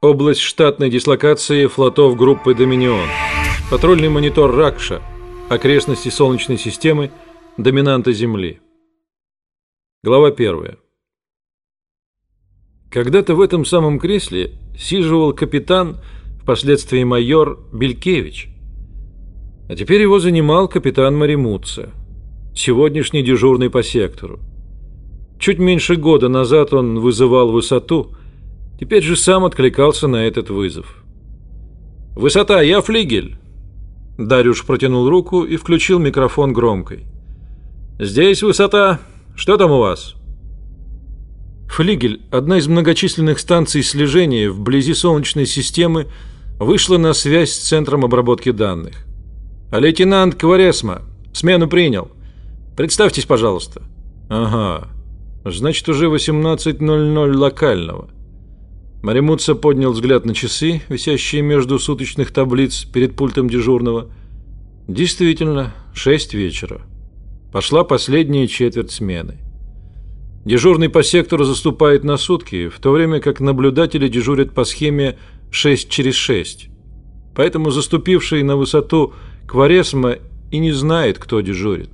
Область штатной дислокации флотов группы «Доминион». Патрульный монитор «Ракша». Окрестности Солнечной системы. Доминанта Земли. Глава первая. Когда-то в этом самом кресле сиживал капитан, впоследствии майор Белькевич. А теперь его занимал капитан Маримутса, сегодняшний дежурный по сектору. Чуть меньше года назад он вызывал высоту, теперь же сам откликался на этот вызов. «Высота, я флигель!» Дарюш протянул руку и включил микрофон громкой. «Здесь высота. Что там у вас?» Флигель, одна из многочисленных станций слежения вблизи Солнечной системы, вышла на связь с Центром обработки данных. «А лейтенант Кваресма, смену принял. Представьтесь, пожалуйста». «Ага, значит, уже 18.00 локального». Маримутса поднял взгляд на часы, висящие между суточных таблиц перед пультом дежурного. Действительно, шесть вечера. Пошла последняя четверть смены. Дежурный по сектору заступает на сутки, в то время как наблюдатели дежурят по схеме 6 через 6. Поэтому заступивший на высоту Кваресма и не знает, кто дежурит.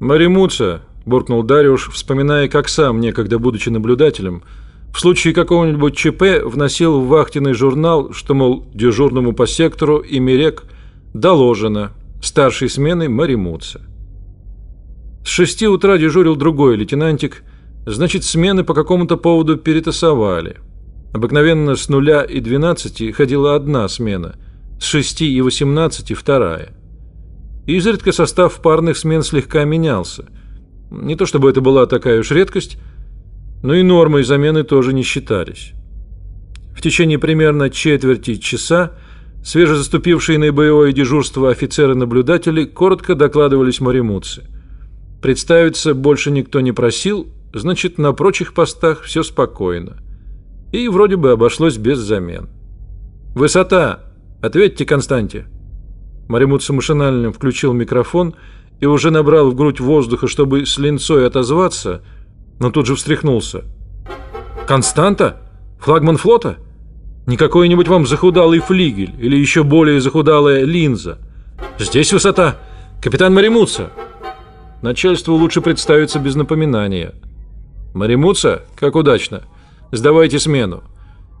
«Маримутса», – буркнул Дариуш, вспоминая, как сам, некогда будучи наблюдателем, – в случае какого-нибудь ЧП вносил в вахтенный журнал, что, мол, дежурному по сектору и Мирек доложено старшей смены Маримутса. С шести утра дежурил другой лейтенантик, значит, смены по какому-то поводу перетасовали. Обыкновенно с нуля и двенадцати ходила одна смена, с шести и восемнадцати вторая. Изредка состав парных смен слегка менялся. Не то чтобы это была такая уж редкость, но и нормой замены тоже не считались. В течение примерно четверти часа свежезаступившие на боевое дежурство офицеры-наблюдатели коротко докладывались Маримутце. Представиться больше никто не просил, значит, на прочих постах все спокойно. И вроде бы обошлось без замен. «Высота! Ответьте, Константе!» Маримутце машинально включил микрофон и уже набрал в грудь воздуха, чтобы с линцой отозваться – но тут же встряхнулся. «Константа? Флагман флота? Не какой-нибудь вам захудалый флигель или еще более захудалая линза? Здесь высота. Капитан Маримуца!» Начальству лучше представиться без напоминания. «Маримуца? Как удачно. Сдавайте смену.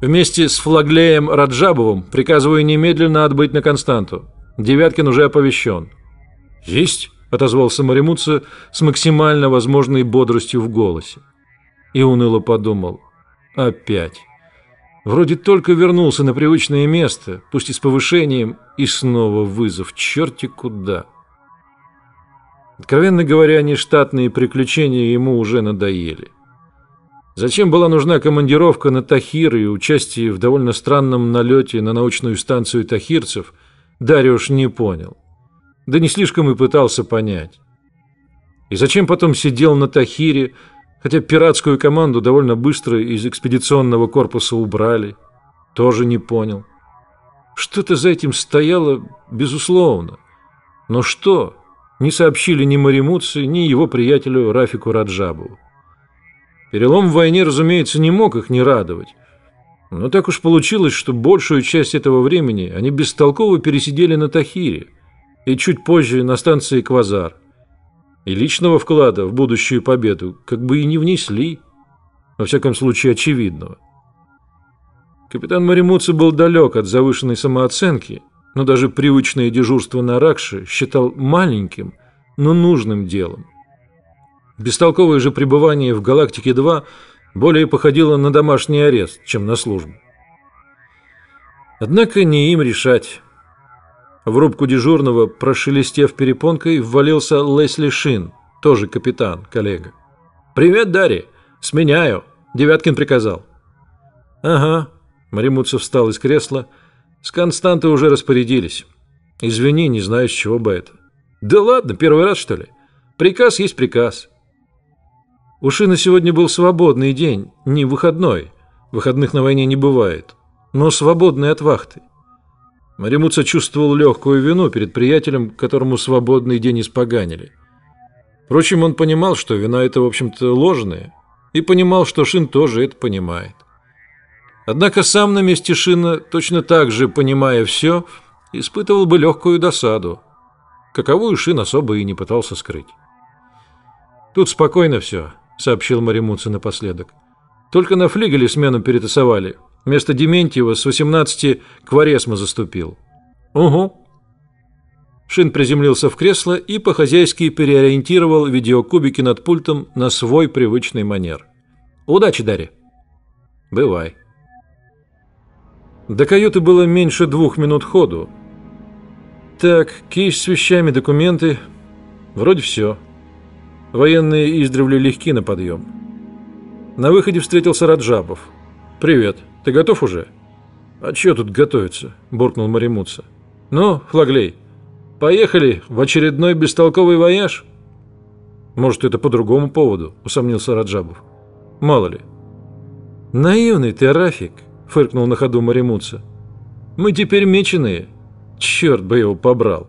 Вместе с Флаглеем Раджабовым приказываю немедленно отбыть на Константу. Девяткин уже оповещен». «Есть!» Отозвался Маримутса с максимально возможной бодростью в голосе. И уныло подумал: опять. Вроде только вернулся на привычное место, пусть и с повышением, и снова вызов черти куда. Откровенно говоря, нештатные приключения ему уже надоели. Зачем была нужна командировка на Тахир и участие в довольно странном налете на научную станцию тахирцев, Дариуш не понял да не слишком и пытался понять. И зачем потом сидел на Тахире, хотя пиратскую команду довольно быстро из экспедиционного корпуса убрали, тоже не понял. Что-то за этим стояло, безусловно. Но что? Не сообщили ни Маримутсе, ни его приятелю Рафику Раджабову. Перелом в войне, разумеется, не мог их не радовать. Но так уж получилось, что большую часть этого времени они бестолково пересидели на Тахире – и чуть позже на станции Квазар. И личного вклада в будущую победу как бы и не внесли, во всяком случае очевидного. Капитан Маримуци был далек от завышенной самооценки, но даже привычное дежурство на Ракше считал маленьким, но нужным делом. Бестолковое же пребывание в Галактике-2 более походило на домашний арест, чем на службу. Однако не им решать. В рубку дежурного, прошелестев перепонкой, ввалился Лесли Шин, тоже капитан, коллега. «Привет, Дарри! Сменяю!» – Девяткин приказал. «Ага». Маримутцев встал из кресла. «С Константой уже распорядились. Извини, не знаю, с чего бы это». «Да ладно, первый раз, что ли? Приказ есть приказ». У Шина сегодня был свободный день, не выходной. Выходных на войне не бывает. Но свободный от вахты. Маримуца чувствовал легкую вину перед приятелем, которому свободный день испоганили. Впрочем, он понимал, что вина это, в общем-то, ложная, и понимал, что Шин тоже это понимает. Однако сам на месте Шина, точно так же понимая все, испытывал бы легкую досаду, каковую Шин особо и не пытался скрыть. «Тут спокойно все», — сообщил Маримуца напоследок. «Только на флигеле смену перетасовали. Вместо Дементьева с 18 Кваресма заступил». «Угу». Шин приземлился в кресло и по-хозяйски переориентировал видеокубики над пультом на свой привычный манер. «Удачи, Дарья!» «Бывай». До каюты было меньше двух минут ходу. Так, кисть с вещами, документы. Вроде все. Военные издревле легки на подъем. На выходе встретился Раджабов. «Привет. Ты готов уже?» «А чё тут готовиться?» – буркнул Маримутса. «Ну, Флаглей, поехали в очередной бестолковый вояж?» «Может, это по другому поводу?» – усомнился Раджабов. «Мало ли». «Наивный ты, Рафик», – фыркнул на ходу Маримутса. «Мы теперь меченые. Черт бы его побрал!»